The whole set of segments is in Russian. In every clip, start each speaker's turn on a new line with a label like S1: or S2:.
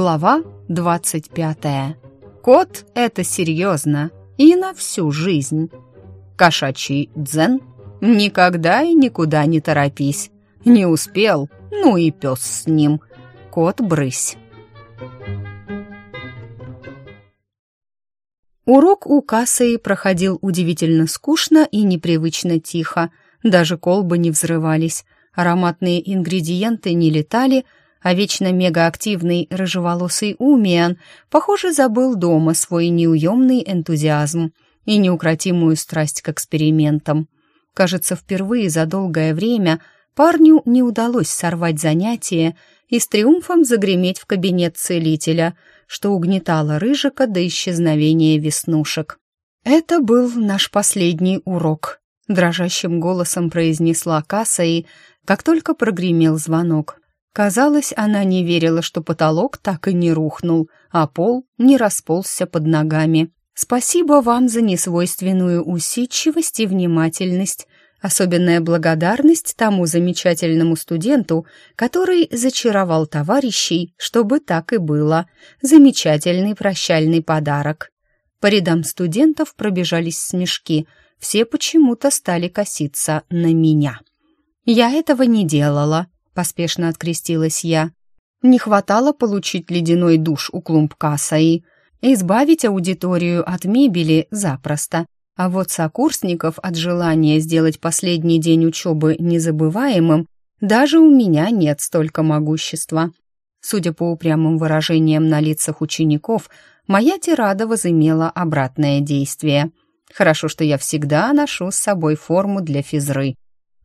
S1: Глава 25. Кот — это серьезно и на всю жизнь. Кошачий дзен. Никогда и никуда не торопись. Не успел, ну и пес с ним. Кот-брысь. Урок у Кассии проходил удивительно скучно и непривычно тихо. Даже колбы не взрывались, ароматные ингредиенты не летали — а вечно мегаактивный рыжеволосый Умиан, похоже, забыл дома свой неуемный энтузиазм и неукротимую страсть к экспериментам. Кажется, впервые за долгое время парню не удалось сорвать занятие и с триумфом загреметь в кабинет целителя, что угнетало Рыжика до исчезновения веснушек. «Это был наш последний урок», — дрожащим голосом произнесла Касса и, как только прогремел звонок, Казалось, она не верила, что потолок так и не рухнул, а пол не расползся под ногами. Спасибо вам за несвойственную усидчивость и внимательность. Особенная благодарность тому замечательному студенту, который зачаровал товарищей, чтобы так и было. Замечательный прощальный подарок. По рядам студентов пробежались смешки. Все почему-то стали коситься на меня. Я этого не делала, поспешно открестилась я. Не хватало получить ледяной душ у клумбкаса и избавить аудиторию от мебели запросто. А вот сокурсников от желания сделать последний день учебы незабываемым даже у меня нет столько могущества. Судя по упрямым выражениям на лицах учеников, моя тирада возымела обратное действие. Хорошо, что я всегда ношу с собой форму для физры.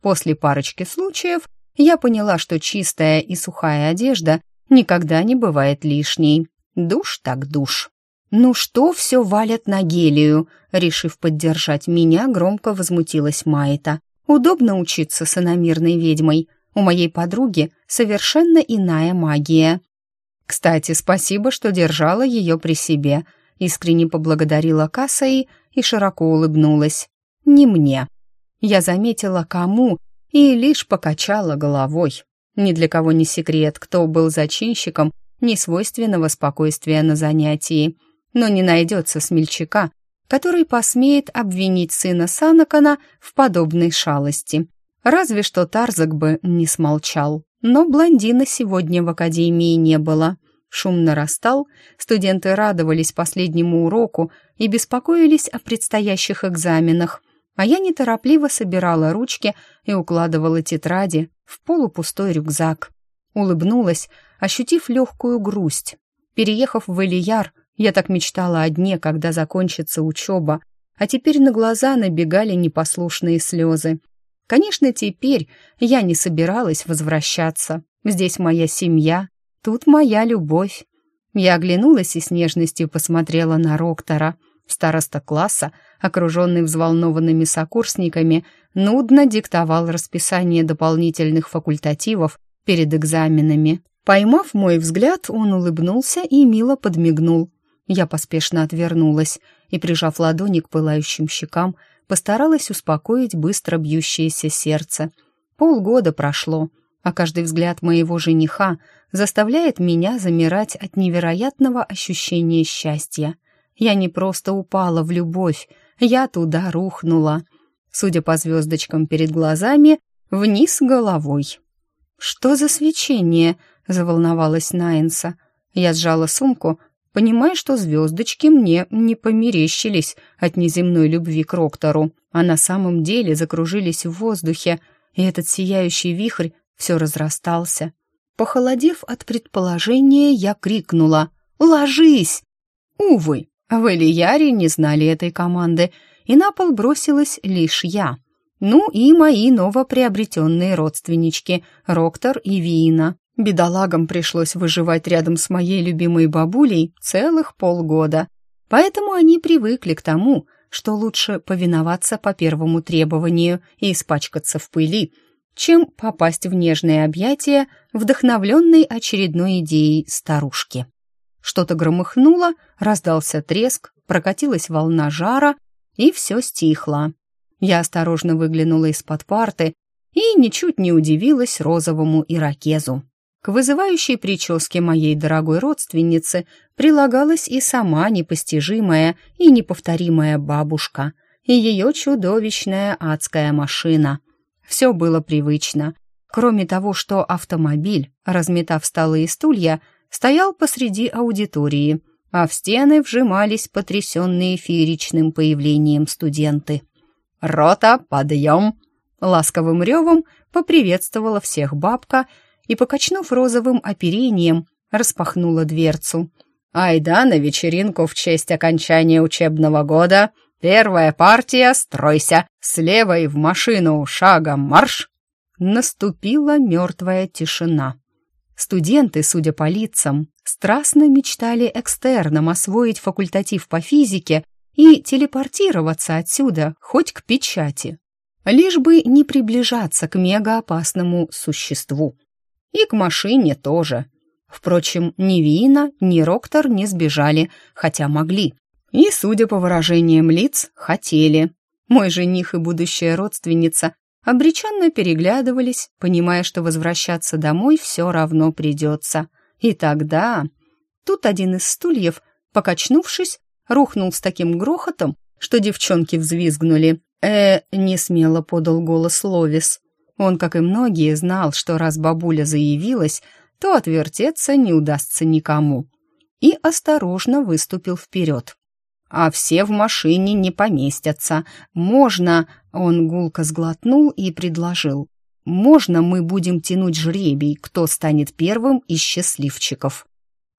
S1: После парочки случаев я поняла, что чистая и сухая одежда никогда не бывает лишней. Душ так душ. «Ну что все валят на гелию?» Решив поддержать меня, громко возмутилась Майта. «Удобно учиться с иномирной ведьмой. У моей подруги совершенно иная магия». «Кстати, спасибо, что держала ее при себе», искренне поблагодарила Кассаи и широко улыбнулась. «Не мне». Я заметила, кому и лишь покачала головой. Ни для кого не секрет, кто был зачинщиком несвойственного спокойствия на занятии, но не найдется смельчака, который посмеет обвинить сына Санакана в подобной шалости. Разве что Тарзак бы не смолчал. Но блондина сегодня в академии не было. Шум нарастал, студенты радовались последнему уроку и беспокоились о предстоящих экзаменах – а я неторопливо собирала ручки и укладывала тетради в полупустой рюкзак. Улыбнулась, ощутив легкую грусть. Переехав в Элияр, я так мечтала о дне, когда закончится учеба, а теперь на глаза набегали непослушные слезы. Конечно, теперь я не собиралась возвращаться. Здесь моя семья, тут моя любовь. Я оглянулась и с нежностью посмотрела на Роктора — Староста класса, окруженный взволнованными сокурсниками, нудно диктовал расписание дополнительных факультативов перед экзаменами. Поймав мой взгляд, он улыбнулся и мило подмигнул. Я поспешно отвернулась и, прижав ладони к пылающим щекам, постаралась успокоить быстро бьющееся сердце. Полгода прошло, а каждый взгляд моего жениха заставляет меня замирать от невероятного ощущения счастья. Я не просто упала в любовь, я туда рухнула. Судя по звездочкам перед глазами, вниз головой. «Что за свечение?» — заволновалась Найнса. Я сжала сумку, понимая, что звездочки мне не померещились от неземной любви к Роктору, а на самом деле закружились в воздухе, и этот сияющий вихрь все разрастался. Похолодев от предположения, я крикнула «Ложись!» Увы, в Элияре не знали этой команды, и на пол бросилась лишь я. Ну и мои новоприобретенные родственнички Роктор и Виина. Бедолагам пришлось выживать рядом с моей любимой бабулей целых полгода. Поэтому они привыкли к тому, что лучше повиноваться по первому требованию и испачкаться в пыли, чем попасть в нежные объятия, вдохновленной очередной идеей старушки. Что-то громыхнуло, раздался треск, прокатилась волна жара, и все стихло. Я осторожно выглянула из-под парты и ничуть не удивилась розовому иракезу. К вызывающей прическе моей дорогой родственницы прилагалась и сама непостижимая и неповторимая бабушка, и ее чудовищная адская машина. Все было привычно, кроме того, что автомобиль, разметав столы и стулья, стоял посреди аудитории, а в стены вжимались потрясенные фееричным появлением студенты. «Рота, подъем!» Ласковым ревом поприветствовала всех бабка и, покачнув розовым оперением, распахнула дверцу. «Айда на вечеринку в честь окончания учебного года! Первая партия, стройся! Слева и в машину, шагом марш!» Наступила мертвая тишина. Студенты, судя по лицам, страстно мечтали экстерном освоить факультатив по физике и телепортироваться отсюда хоть к печати, лишь бы не приближаться к мегаопасному существу. И к машине тоже. Впрочем, ни Вина, ни Роктор не сбежали, хотя могли. И, судя по выражениям лиц, хотели. Мой жених и будущая родственница обреченно переглядывались, понимая, что возвращаться домой все равно придется. И тогда... Тут один из стульев, покачнувшись, рухнул с таким грохотом, что девчонки взвизгнули. «Э, — не смело подал голос Ловис. Он, как и многие, знал, что раз бабуля заявилась, то отвертеться не удастся никому. И осторожно выступил вперед. «А все в машине не поместятся. Можно...» Он гулко сглотнул и предложил. «Можно мы будем тянуть жребий, кто станет первым из счастливчиков?»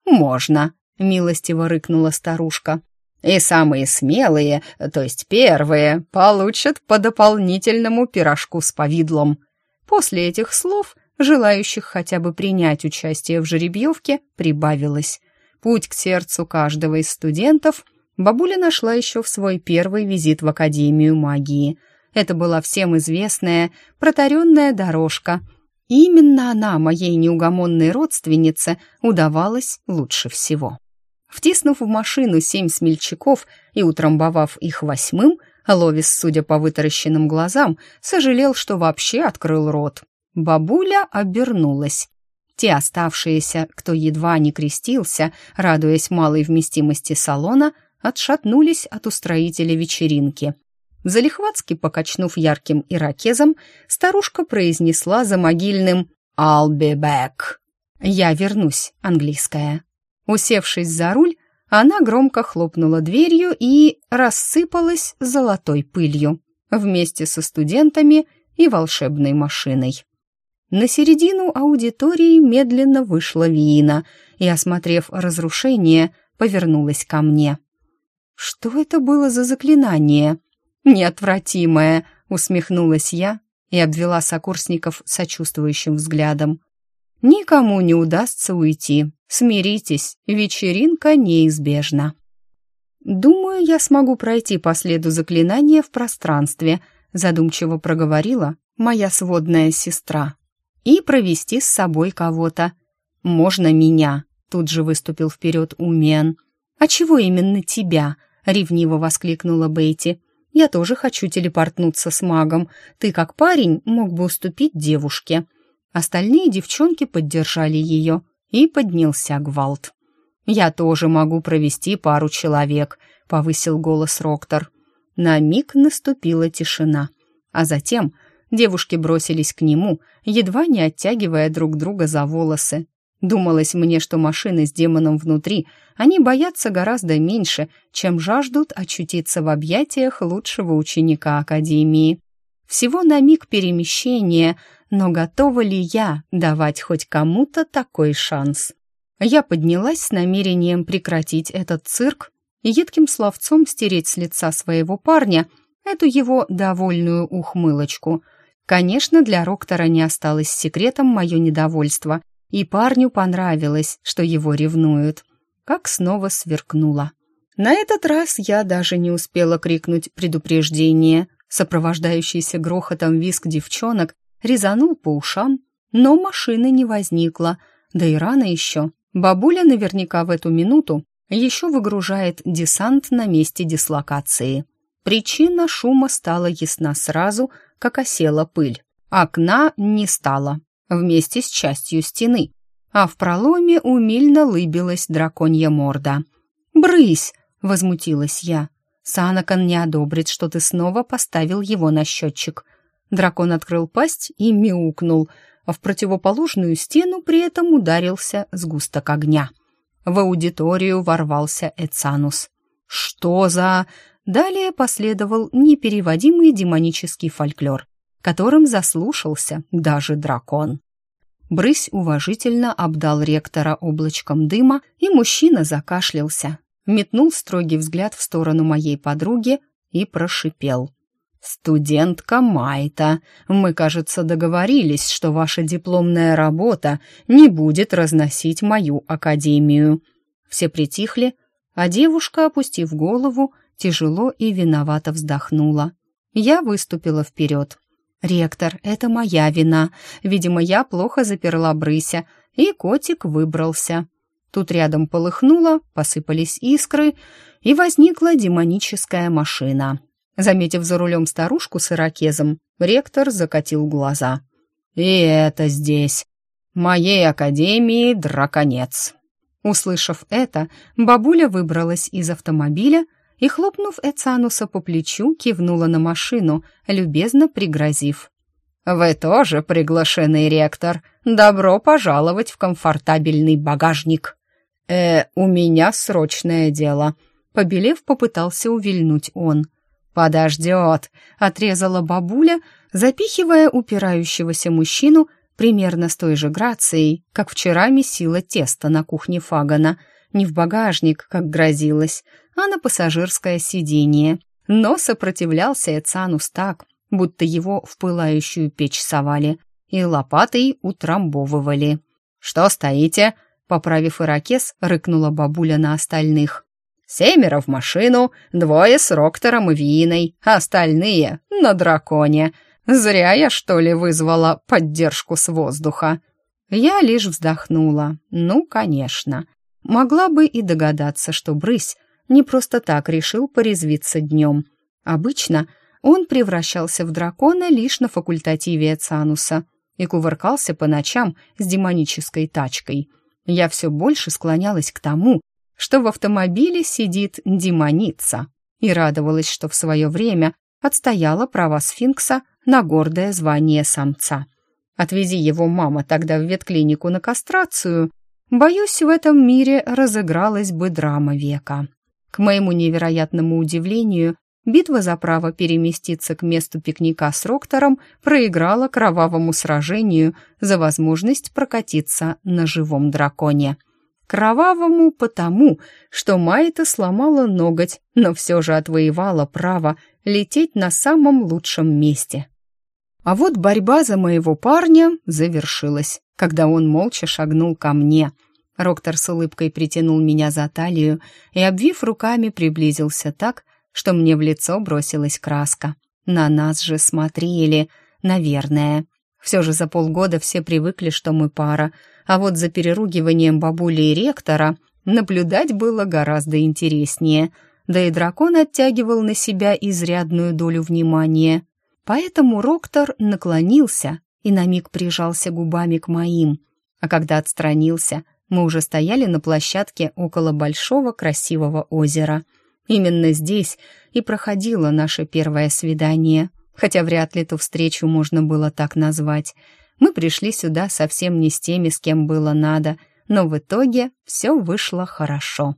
S1: «Можно», — милостиво рыкнула старушка. «И самые смелые, то есть первые, получат по дополнительному пирожку с повидлом». После этих слов желающих хотя бы принять участие в жеребьевке прибавилось. Путь к сердцу каждого из студентов бабуля нашла еще в свой первый визит в Академию магии. Это была всем известная протаренная дорожка. именно она, моей неугомонной родственнице, удавалась лучше всего. Втиснув в машину семь смельчаков и утрамбовав их восьмым, Ловис, судя по вытаращенным глазам, сожалел, что вообще открыл рот. Бабуля обернулась. Те оставшиеся, кто едва не крестился, радуясь малой вместимости салона, отшатнулись от устроителя вечеринки. Залихватски покачнув ярким иракезом, старушка произнесла за могильным «I'll be back». «Я вернусь», английская. Усевшись за руль, она громко хлопнула дверью и рассыпалась золотой пылью вместе со студентами и волшебной машиной. На середину аудитории медленно вышла Виина и, осмотрев разрушение, повернулась ко мне. «Что это было за заклинание?» «Неотвратимое!» — усмехнулась я и обвела сокурсников сочувствующим взглядом. «Никому не удастся уйти, Смиритесь, вечеринка неизбежна. Думаю, я смогу пройти по следу заклинания в пространстве, задумчиво проговорила моя сводная сестра. И провести с собой кого-то. Можно меня, тут же выступил вперед Умен. А чего именно тебя? Ревниво воскликнула Бейти. Я тоже хочу телепортнуться с магом. Ты, как парень, мог бы уступить девушке. Остальные девчонки поддержали ее и поднялся гвалт. «Я тоже могу провести пару человек», — повысил голос Роктор. На миг наступила тишина, а затем девушки бросились к нему, едва не оттягивая друг друга за волосы. Думалось мне, что машины с демоном внутри, они боятся гораздо меньше, чем жаждут очутиться в объятиях лучшего ученика Академии. Всего на миг перемещения, но готова ли я давать хоть кому-то такой шанс? Я поднялась с намерением прекратить этот цирк и едким словцом стереть с лица своего парня эту его довольную ухмылочку. Конечно, для Роктора не осталось секретом мое недовольство, и парню понравилось, что его ревнуют. Как снова сверкнуло. На этот раз я даже не успела крикнуть предупреждение. Сопровождающийся грохотом виск девчонок резанул по ушам, но машины не возникло, да и рано еще. Бабуля наверняка в эту минуту еще выгружает десант на месте дислокации. Причина шума стала ясна сразу, как осела пыль. Окна не стало, вместе с частью стены. а в проломе умильно лыбилась драконья морда. «Брысь!» — возмутилась я. «Санакан не одобрит, что ты снова поставил его на счетчик». Дракон открыл пасть и мяукнул, а в противоположную стену при этом ударился сгусток огня. В аудиторию ворвался Эцанус. «Что за...» Далее последовал непереводимый демонический фольклор, которым заслушался даже дракон. Брысь уважительно обдал ректора облачком дыма, и мужчина закашлялся, метнул строгий взгляд в сторону моей подруги и прошипел. «Студентка Майта, мы, кажется, договорились, что ваша дипломная работа не будет разносить мою академию». Все притихли, а девушка, опустив голову, тяжело и виновато вздохнула. Я выступила вперед. «Ректор, это моя вина. Видимо, я плохо заперла брыся, и котик выбрался». Тут рядом полыхнуло, посыпались искры, и возникла демоническая машина. Заметив за рулем старушку с ирокезом, ректор закатил глаза. «И это здесь. Моей академии драконец». Услышав это, бабуля выбралась из автомобиля и, хлопнув Эцануса по плечу, кивнула на машину, любезно пригрозив. «Вы тоже приглашенный ректор. Добро пожаловать в комфортабельный багажник». «Э, у меня срочное дело», — побелев, попытался увильнуть он. «Подождет», — отрезала бабуля, запихивая упирающегося мужчину примерно с той же грацией, как вчера месила тесто на кухне Фагана, не в багажник, как грозилось, а на пассажирское сиденье. Но сопротивлялся Эцанус так, будто его в пылающую печь совали и лопатой утрамбовывали. «Что стоите?» — поправив ирокез, рыкнула бабуля на остальных. «Семеро в машину, двое с Роктором и Виной, остальные — на драконе. Зря я, что ли, вызвала поддержку с воздуха?» Я лишь вздохнула. «Ну, конечно. Могла бы и догадаться, что брысь не просто так решил порезвиться днем. Обычно он превращался в дракона лишь на факультативе Цануса и кувыркался по ночам с демонической тачкой. Я все больше склонялась к тому, что в автомобиле сидит демоница, и радовалась, что в свое время отстояла права сфинкса на гордое звание самца. Отвези его мама тогда в ветклинику на кастрацию, боюсь, в этом мире разыгралась бы драма века. К моему невероятному удивлению, битва за право переместиться к месту пикника с Роктором проиграла кровавому сражению за возможность прокатиться на живом драконе. Кровавому потому, что Майта сломала ноготь, но все же отвоевала право лететь на самом лучшем месте. А вот борьба за моего парня завершилась, когда он молча шагнул ко мне — Роктор с улыбкой притянул меня за талию и, обвив руками, приблизился так, что мне в лицо бросилась краска. На нас же смотрели, наверное. Все же за полгода все привыкли, что мы пара, а вот за переругиванием бабули и ректора наблюдать было гораздо интереснее, да и дракон оттягивал на себя изрядную долю внимания. Поэтому Роктор наклонился и на миг прижался губами к моим, а когда отстранился — мы уже стояли на площадке около большого красивого озера. Именно здесь и проходило наше первое свидание, хотя вряд ли эту встречу можно было так назвать. Мы пришли сюда совсем не с теми, с кем было надо, но в итоге все вышло хорошо.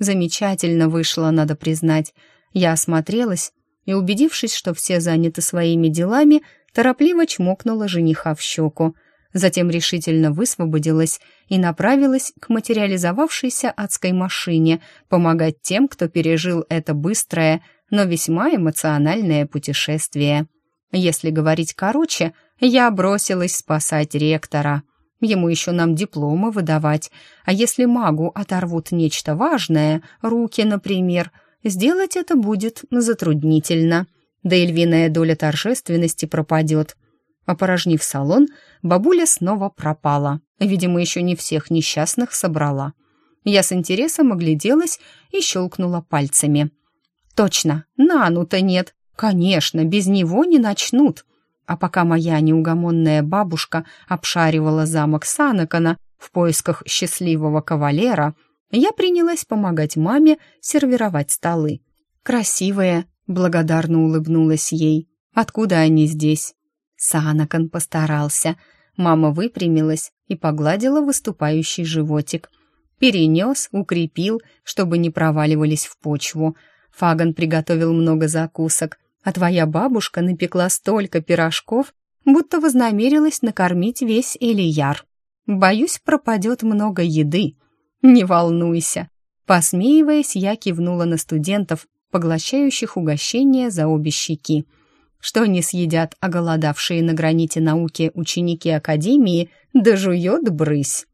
S1: Замечательно вышло, надо признать. Я осмотрелась и, убедившись, что все заняты своими делами, торопливо чмокнула жениха в щеку — затем решительно высвободилась и направилась к материализовавшейся адской машине помогать тем, кто пережил это быстрое, но весьма эмоциональное путешествие. Если говорить короче, я бросилась спасать ректора. Ему еще нам дипломы выдавать, а если магу оторвут нечто важное, руки, например, сделать это будет затруднительно. Да и львиная доля торжественности пропадет — Опорожнив салон, бабуля снова пропала. Видимо, еще не всех несчастных собрала. Я с интересом огляделась и щелкнула пальцами. «Точно, Нану-то нет. Конечно, без него не начнут». А пока моя неугомонная бабушка обшаривала замок Санакана, в поисках счастливого кавалера, я принялась помогать маме сервировать столы. «Красивые», — благодарно улыбнулась ей. «Откуда они здесь?» Санакан постарался. Мама выпрямилась и погладила выступающий животик. Перенес, укрепил, чтобы не проваливались в почву. Фаган приготовил много закусок, а твоя бабушка напекла столько пирожков, будто вознамерилась накормить весь Элияр. Боюсь, пропадет много еды. Не волнуйся. Посмеиваясь, я кивнула на студентов, поглощающих угощения за обе щеки. Что не съедят оголодавшие на граните науки ученики Академии, да жует брысь.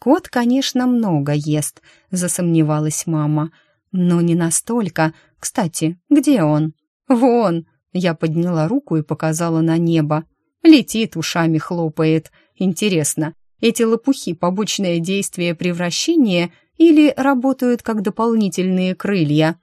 S1: Кот, конечно, много ест, засомневалась мама. Но не настолько. Кстати, где он? Вон! Я подняла руку и показала на небо. Летит, ушами хлопает. Интересно, эти лопухи — побочное действие превращения или работают как дополнительные крылья?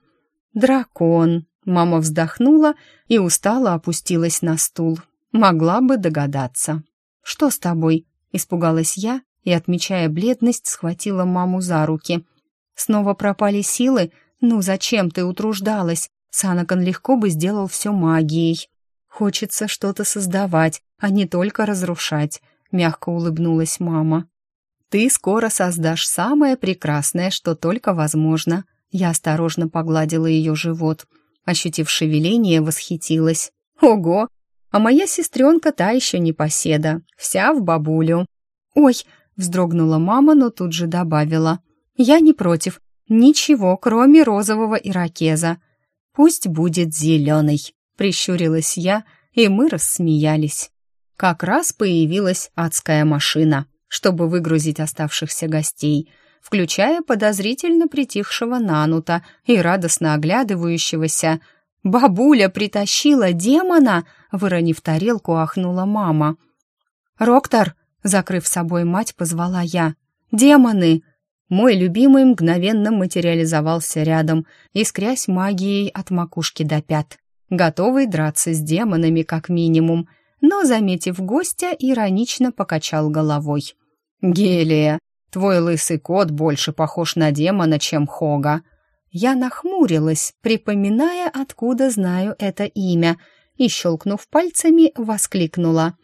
S1: Дракон. Мама вздохнула и устало опустилась на стул. Могла бы догадаться. «Что с тобой?» — испугалась я и, отмечая бледность, схватила маму за руки. «Снова пропали силы? Ну, зачем ты утруждалась? Санакан легко бы сделал все магией. Хочется что-то создавать, а не только разрушать», — мягко улыбнулась мама. «Ты скоро создашь самое прекрасное, что только возможно». Я осторожно погладила ее живот. Ощутив шевеление, восхитилась. «Ого! А моя сестренка та еще не поседа, вся в бабулю». «Ой!» — вздрогнула мама, но тут же добавила. «Я не против. Ничего, кроме розового иракеза. Пусть будет зеленый», — прищурилась я, и мы рассмеялись. Как раз появилась адская машина, чтобы выгрузить оставшихся гостей, включая подозрительно притихшего Нанута и радостно оглядывающегося. «Бабуля притащила демона!» — выронив тарелку, ахнула мама. «Роктор!» — закрыв собой мать, позвала я. «Демоны!» Мой любимый мгновенно материализовался рядом, искрясь магией от макушки до пят, готовый драться с демонами как минимум, но, заметив гостя, иронично покачал головой. «Гелия, твой лысый кот больше похож на демона, чем Хога». Я нахмурилась, припоминая, откуда знаю это имя, и, щелкнув пальцами, воскликнула.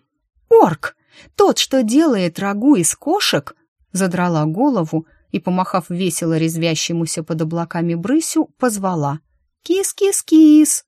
S1: «Орк! Тот, что делает рагу из кошек!» Задрала голову, и, помахав весело резвящемуся под облаками брысю, позвала. «Кис-кис-кис!»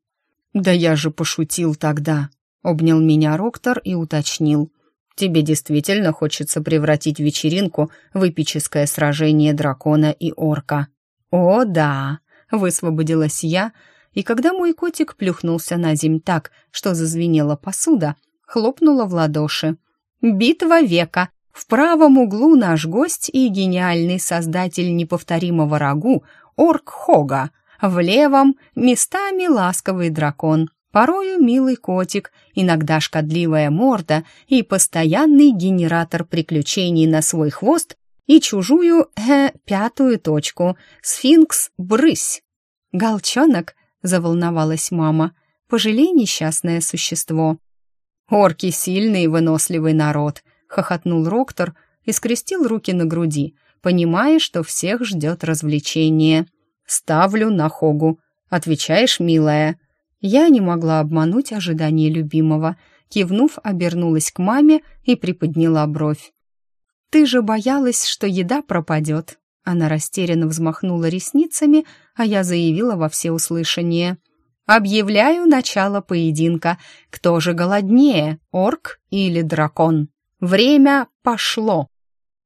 S1: «Да я же пошутил тогда!» — обнял меня Роктор и уточнил. «Тебе действительно хочется превратить вечеринку в эпическое сражение дракона и орка?» «О, да!» — высвободилась я, и когда мой котик плюхнулся на земь так, что зазвенела посуда, хлопнула в ладоши. «Битва века! В правом углу наш гость и гениальный создатель неповторимого рагу Орк Хога, в левом — местами ласковый дракон, порою милый котик, иногда шкодливая морда и постоянный генератор приключений на свой хвост и чужую, э, пятую точку, сфинкс-брысь. «Голчонок», — заволновалась мама, — «пожалей несчастное существо». «Орки — сильный и выносливый народ», хохотнул Роктор и скрестил руки на груди, понимая, что всех ждет развлечение. «Ставлю на Хогу. Отвечаешь, милая?» Я не могла обмануть ожидания любимого. Кивнув, обернулась к маме и приподняла бровь. «Ты же боялась, что еда пропадет». Она растерянно взмахнула ресницами, а я заявила во всеуслышание. «Объявляю начало поединка. Кто же голоднее, орк или дракон?» Время пошло.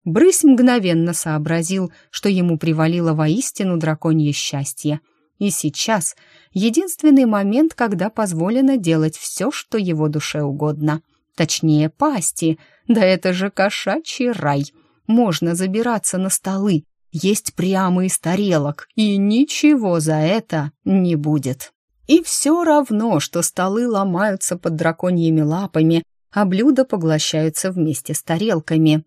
S1: Брысь мгновенно сообразил, что ему привалило воистину драконье счастье. И сейчас единственный момент, когда позволено делать все, что его душе угодно. Точнее, пасти. Да это же кошачий рай. Можно забираться на столы, есть прямо из тарелок, и ничего за это не будет. И все равно, что столы ломаются под драконьими лапами, а блюда поглощаются вместе с тарелками.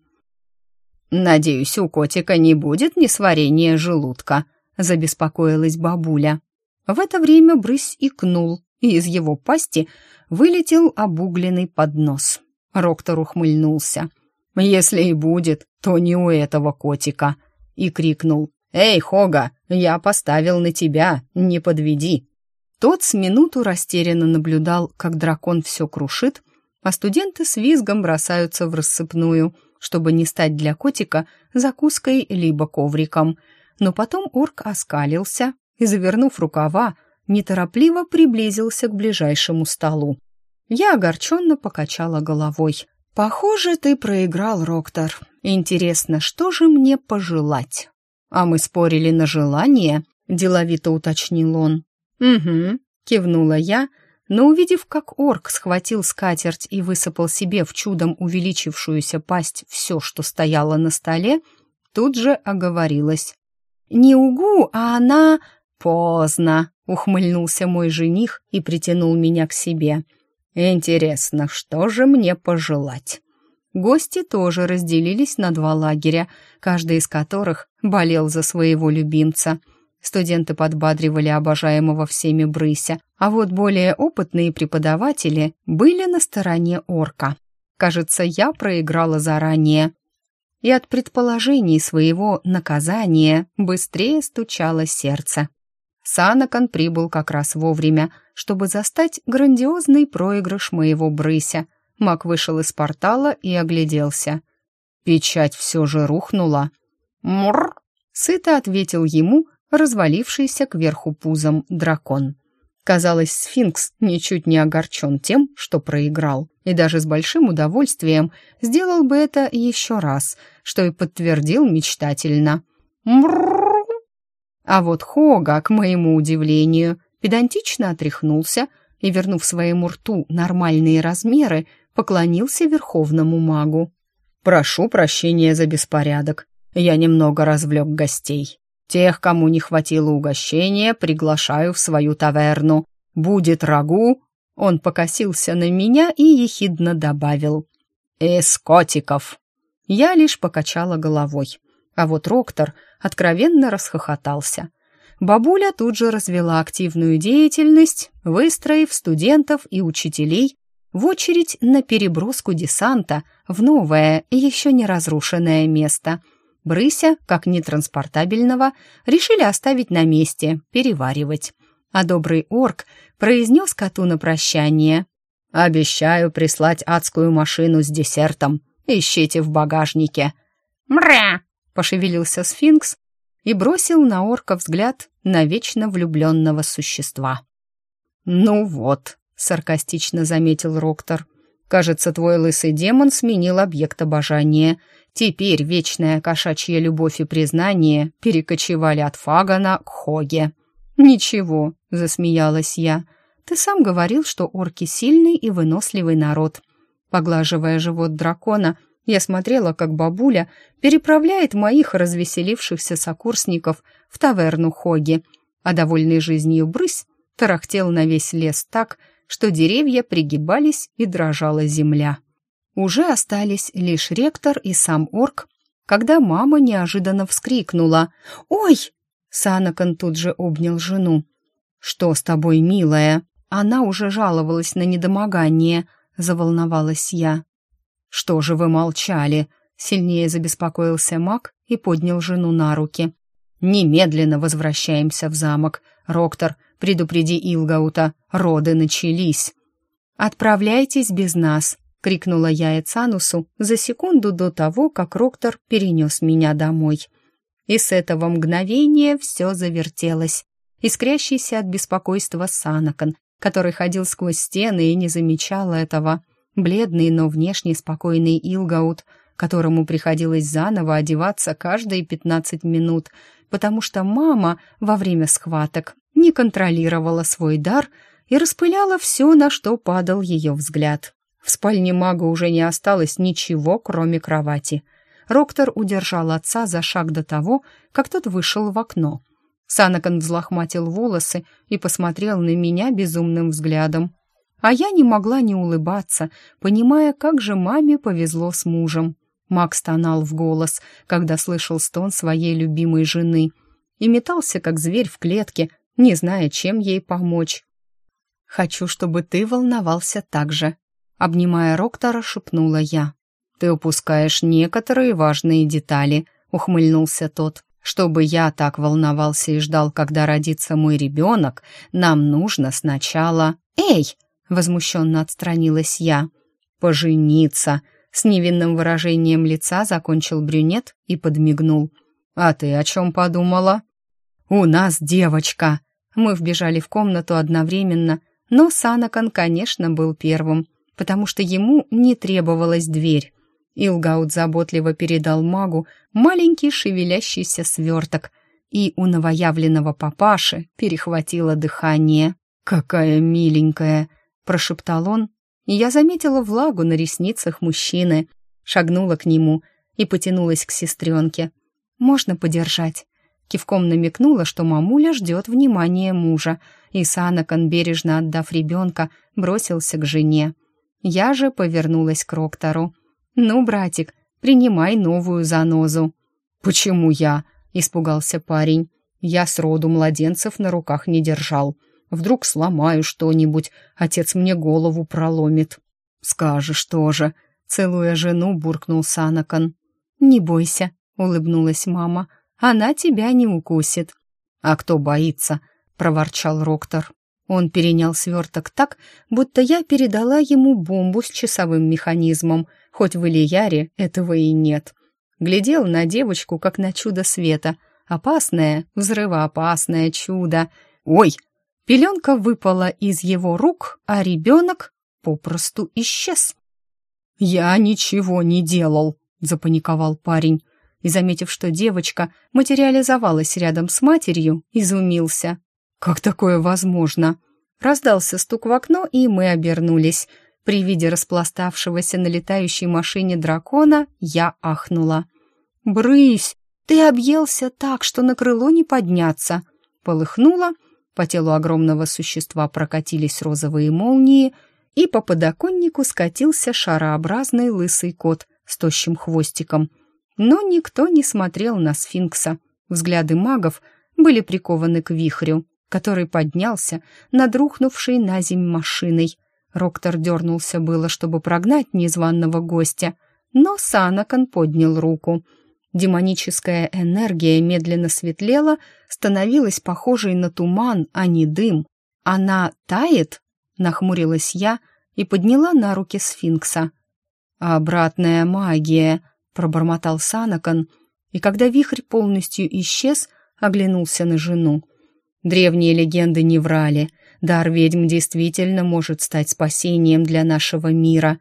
S1: «Надеюсь, у котика не будет несварения желудка», — забеспокоилась бабуля. В это время брысь икнул, и из его пасти вылетел обугленный поднос. Роктор ухмыльнулся.
S2: Если и будет, то не у этого котика. И крикнул «Эй, Хога, я поставил на тебя, не подведи!» Тот с минуту растерянно наблюдал, как дракон все крушит, а студенты с визгом бросаются в рассыпную, чтобы не стать для котика закуской либо ковриком. Но потом орк оскалился и, завернув рукава, неторопливо приблизился к ближайшему столу. Я огорченно покачала головой. «Похоже, ты проиграл, Роктор. Интересно, что же мне пожелать?» «А мы спорили на желание», — деловито уточнил он. «Угу», — кивнула я, но, увидев, как орк схватил скатерть и высыпал себе в чудом увеличившуюся пасть все, что стояло на столе, тут же оговорилась. «Не угу, а она...» «Поздно», — ухмыльнулся мой жених и притянул меня к себе. «Интересно, что же мне пожелать?» Гости тоже разделились на два лагеря, каждый из которых болел за своего любимца. Студенты подбадривали обожаемого всеми Брыся, а вот более опытные преподаватели были на стороне орка. Кажется, я проиграла заранее. И от предположений своего наказания быстрее стучало сердце. Санакан прибыл как раз вовремя, чтобы застать грандиозный проигрыш моего Брыся — Мак вышел из портала и огляделся. Печать все же рухнула. «Мур!» — сыто ответил ему развалившийся кверху пузом дракон. Казалось, сфинкс ничуть не огорчен тем, что проиграл, и даже с большим удовольствием сделал бы это еще раз, что и подтвердил мечтательно. «Мур!» А вот Хога, к моему удивлению, педантично отряхнулся и, вернув своему рту нормальные размеры, поклонился верховному магу. «Прошу прощения за беспорядок. Я немного развлек гостей. Тех, кому не хватило угощения, приглашаю в свою таверну. Будет рагу...» Он покосился на меня и ехидно добавил. «Из котиков». Я лишь покачала головой. А вот Роктор откровенно расхохотался. Бабуля тут же развела активную деятельность, выстроив студентов и учителей в очередь на переброску десанта в новое, еще не разрушенное место. Брыся, как нетранспортабельного, решили оставить на месте, переваривать. А добрый орк произнес коту на прощание. «Обещаю прислать адскую машину с десертом. Ищите в багажнике».
S1: «Мря!»
S2: — пошевелился сфинкс и бросил на орка взгляд на вечно влюбленного существа. «Ну вот», саркастично заметил Роктор. Кажется, твой лысый демон сменил объект обожания. Теперь вечная кошачья любовь и признание перекочевали от Фагана к Хоге. Ничего, засмеялась я. Ты сам говорил, что орки сильный и выносливый народ. Поглаживая живот дракона, я смотрела, как бабуля переправляет моих развеселившихся сокурсников в таверну Хоги, а довольный жизнью брысь тарахтел на весь лес так, что деревья пригибались и дрожала земля. Уже остались лишь ректор и сам орк, когда мама неожиданно вскрикнула «Ой!» Санакан тут же обнял жену. «Что с тобой, милая?» Она уже жаловалась на недомогание, заволновалась я. «Что же вы молчали?» Сильнее забеспокоился маг и поднял жену на руки. «Немедленно возвращаемся в замок. Роктор, предупреди Илгаута, роды начались». «Отправляйтесь без нас», — крикнула я Эцанусу за секунду до того, как Роктор перенес меня домой. И с этого мгновения все завертелось. Искрящийся от беспокойства Санакан, который ходил сквозь стены и не замечал этого, бледный, но внешне спокойный Илгаут, которому приходилось заново одеваться каждые пятнадцать минут, потому что мама во время схваток не контролировала свой дар и распыляла все, на что падал ее взгляд. В спальне мага уже не осталось ничего, кроме кровати. Роктор удержал отца за шаг до того, как тот вышел в окно. Санакан взлохматил волосы и посмотрел на меня безумным взглядом. А я не могла не улыбаться, понимая, как же маме повезло с мужем. Маг стонал в голос, когда слышал стон своей любимой жены, и метался, как зверь в клетке, не зная, чем ей помочь. «Хочу, чтобы ты волновался так же», — обнимая Роктора, шепнула я. Ты упускаешь некоторые важные детали», — ухмыльнулся тот. «Чтобы я так волновался и ждал, когда родится мой ребенок, нам нужно сначала...»
S1: «Эй!» — возмущенно отстранилась я.
S2: «Пожениться!» — с невинным выражением лица закончил брюнет и подмигнул. «А ты о чем подумала?» «У нас девочка!» Мы вбежали в комнату одновременно, но Санакан, конечно, был первым, потому что ему не требовалась дверь. Илгаут заботливо передал магу маленький шевелящийся сверток, и у новоявленного папаши перехватило дыхание. «Какая миленькая!» — прошептал он, и я заметила влагу на ресницах мужчины, шагнула к нему и потянулась к сестренке. «Можно подержать?» Кивком намекнула, что мамуля ждет внимания мужа, и Санакан, бережно отдав ребенка, бросился к жене. Я же повернулась к Роктору. «Ну, братик, принимай новую занозу». «Почему я?» — испугался парень. «Я сроду младенцев на руках не держал. Вдруг сломаю что-нибудь, отец мне голову проломит». «Скажешь тоже», — целуя жену, буркнул Санакан. «Не бойся», — улыбнулась мама, — она тебя не укусит». «А кто боится?» — проворчал Роктор. Он перенял сверток так, будто я передала ему бомбу с часовым механизмом, хоть в Ильяре этого и нет. Глядел на девочку, как на чудо света. Опасное, взрывоопасное чудо. «Ой!» Пеленка выпала из его рук, а ребенок попросту исчез. «Я ничего не делал», — запаниковал парень и, заметив, что девочка материализовалась рядом с матерью, изумился. «Как такое возможно?» Раздался стук в окно, и мы обернулись. При виде распластавшегося на летающей машине дракона я ахнула. «Брысь! Ты объелся так, что на крыло не подняться!» Полыхнула, по телу огромного существа прокатились розовые молнии, и по подоконнику скатился шарообразный лысый кот с тощим хвостиком — но никто не смотрел на сфинкса. Взгляды магов были прикованы к вихрю, который поднялся над рухнувшей на земь машиной. Роктор дернулся было, чтобы прогнать незваного гостя, но Санакан поднял руку. Демоническая энергия медленно светлела, становилась похожей на туман, а не дым. «Она тает?» — нахмурилась я и подняла на руки сфинкса. «Обратная магия», пробормотал Санакан, и когда вихрь полностью исчез, оглянулся на жену. Древние легенды не врали. Дар ведьм действительно может стать спасением для нашего мира.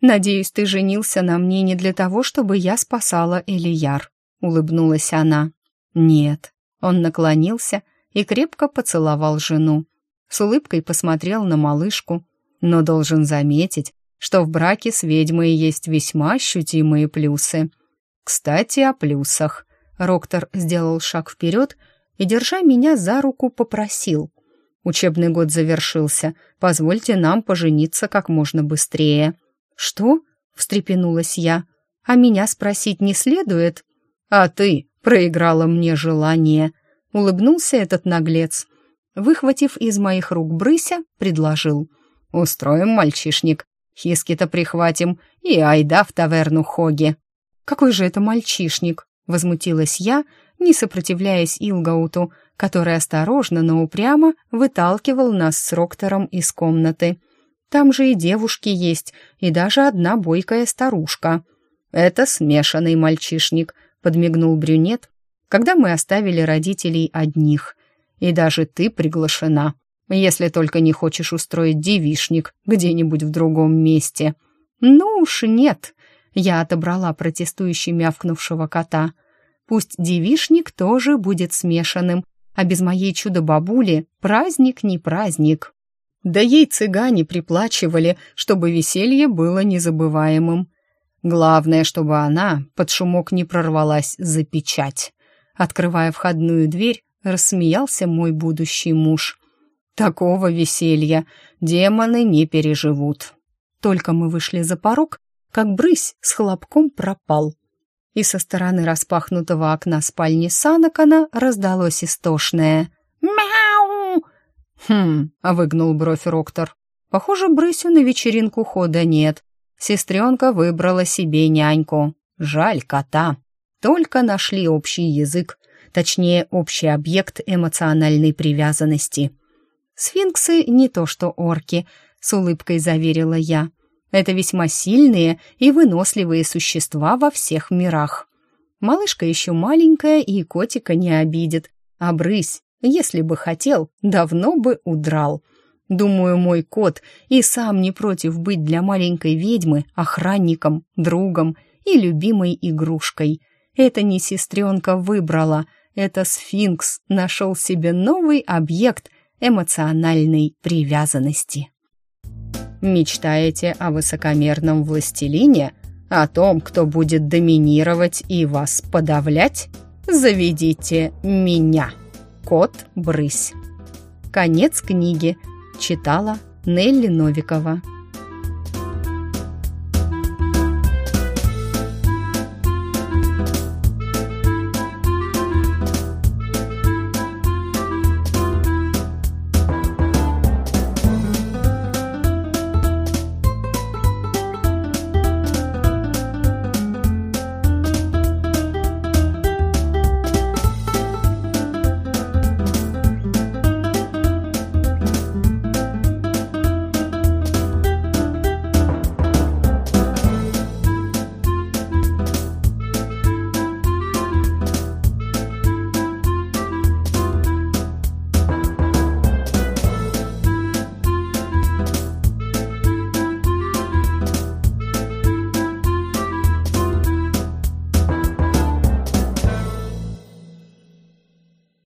S2: Надеюсь, ты женился на мне не для того, чтобы я спасала Элияр, улыбнулась она. Нет. Он наклонился и крепко поцеловал жену. С улыбкой посмотрел на малышку, но должен заметить, что в браке с ведьмой есть весьма ощутимые плюсы. Кстати, о плюсах. Роктор сделал шаг вперед и, держа меня за руку, попросил. «Учебный год завершился. Позвольте нам пожениться как можно быстрее». «Что?» — встрепенулась я. «А меня спросить не следует?» «А ты проиграла мне желание», — улыбнулся этот наглец. Выхватив из моих рук брыся, предложил. «Устроим мальчишник. Хиски-то прихватим и айда в таверну Хоги». «Какой же это мальчишник?» — возмутилась я, не сопротивляясь Илгауту, который осторожно, но упрямо выталкивал нас с Роктором из комнаты. «Там же и девушки есть, и даже одна бойкая старушка». «Это смешанный мальчишник», — подмигнул брюнет, когда мы оставили родителей одних. «И даже ты приглашена если только не хочешь устроить девишник где-нибудь в другом месте. Ну уж нет, я отобрала протестующий мявкнувшего кота. Пусть девишник тоже будет смешанным, а без моей чудо-бабули праздник не праздник. Да ей цыгане приплачивали, чтобы веселье было незабываемым. Главное, чтобы она под шумок не прорвалась за печать. Открывая входную дверь, рассмеялся мой будущий муж. Такого веселья демоны не переживут. Только мы вышли за порог, как брысь с хлопком пропал. И со стороны распахнутого окна спальни Санакана раздалось истошное «Мяу!» «Хм», — выгнул бровь Роктор. «Похоже, брысю на вечеринку хода нет.
S1: Сестренка выбрала себе няньку. Жаль кота. Только нашли общий язык, точнее, общий объект эмоциональной привязанности. «Сфинксы не то что орки», — с улыбкой заверила я. «Это весьма сильные и выносливые существа во всех мирах. Малышка еще маленькая и котика не обидит. А брысь, если бы хотел, давно бы удрал. Думаю, мой кот и сам не против быть для маленькой ведьмы охранником, другом и любимой игрушкой. Это не сестренка выбрала, это сфинкс нашел себе новый объект эмоциональной привязанности. Мечтаете о высокомерном властелине? О том, кто будет доминировать и вас подавлять? Заведите меня. Кот-брысь. Конец книги. Читала Нелли Новикова.